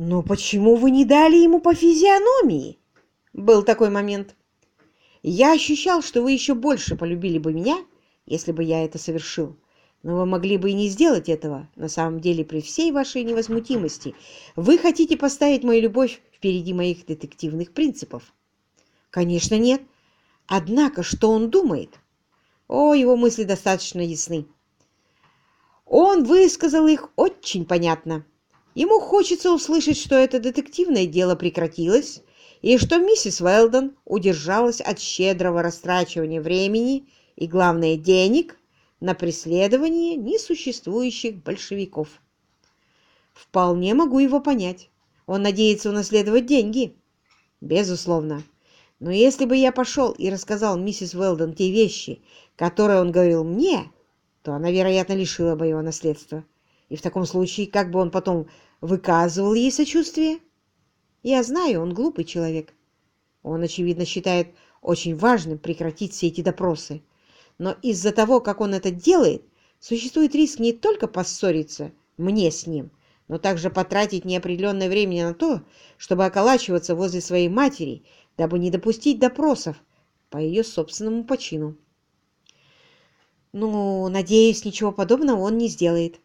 Но почему вы не дали ему по физиономии? Был такой момент. Я ощущал, что вы еще больше полюбили бы меня, если бы я это совершил. Но вы могли бы и не сделать этого. На самом деле, при всей вашей невозмутимости, вы хотите поставить мою любовь впереди моих детективных принципов. Конечно, нет. Однако, что он думает? О, его мысли достаточно ясны. Он высказал их очень понятно. Ему хочется услышать, что это детективное дело прекратилось, и что миссис Уэлдон удержалась от щедрого растрачивания времени и, главное, денег на преследование несуществующих большевиков. Вполне могу его понять. Он надеется унаследовать деньги. Безусловно. Но если бы я пошел и рассказал миссис Уэлдон те вещи, которые он говорил мне, то она, вероятно, лишила бы его наследства. И в таком случае, как бы он потом выказывал ей сочувствие? Я знаю, он глупый человек. Он, очевидно, считает очень важным прекратить все эти допросы. Но из-за того, как он это делает, существует риск не только поссориться мне с ним, но также потратить неопределенное время на то, чтобы околачиваться возле своей матери, дабы не допустить допросов по ее собственному почину. Ну, надеюсь, ничего подобного он не сделает.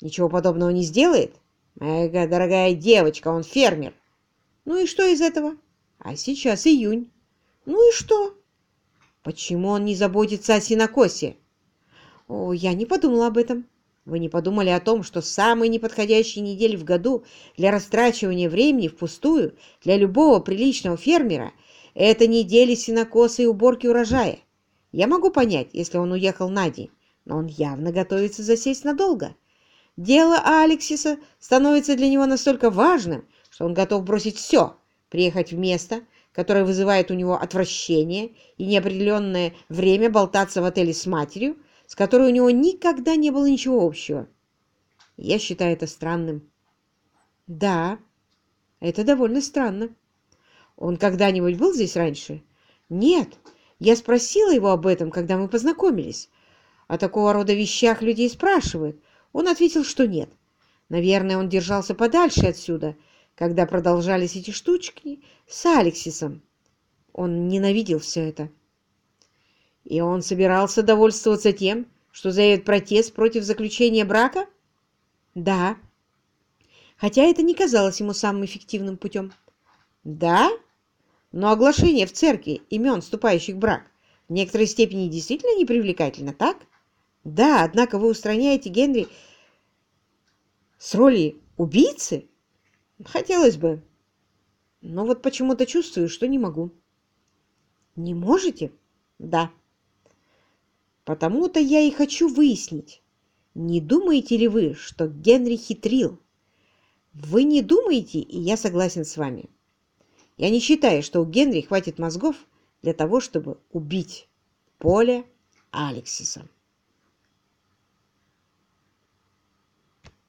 Ничего подобного не сделает? Моя дорогая девочка, он фермер. Ну и что из этого? А сейчас июнь. Ну и что? Почему он не заботится о синокосе? О, я не подумала об этом. Вы не подумали о том, что самые неподходящие недели в году для растрачивания времени впустую для любого приличного фермера – это недели синокоса и уборки урожая. Я могу понять, если он уехал на день, но он явно готовится засесть надолго. Дело Алексиса становится для него настолько важным, что он готов бросить все, приехать в место, которое вызывает у него отвращение и неопределенное время болтаться в отеле с матерью, с которой у него никогда не было ничего общего. Я считаю это странным. Да, это довольно странно. Он когда-нибудь был здесь раньше? Нет, я спросила его об этом, когда мы познакомились. О такого рода вещах людей спрашивают. Он ответил, что нет. Наверное, он держался подальше отсюда, когда продолжались эти штучки с Алексисом. Он ненавидел все это. И он собирался довольствоваться тем, что заявит протест против заключения брака? Да. Хотя это не казалось ему самым эффективным путем. Да? Но оглашение в церкви имен, вступающих в брак, в некоторой степени действительно непривлекательно, так? Да, однако вы устраняете Генри с роли убийцы? Хотелось бы. Но вот почему-то чувствую, что не могу. Не можете? Да. Потому-то я и хочу выяснить, не думаете ли вы, что Генри хитрил? Вы не думаете, и я согласен с вами. Я не считаю, что у Генри хватит мозгов для того, чтобы убить Поля Алексиса.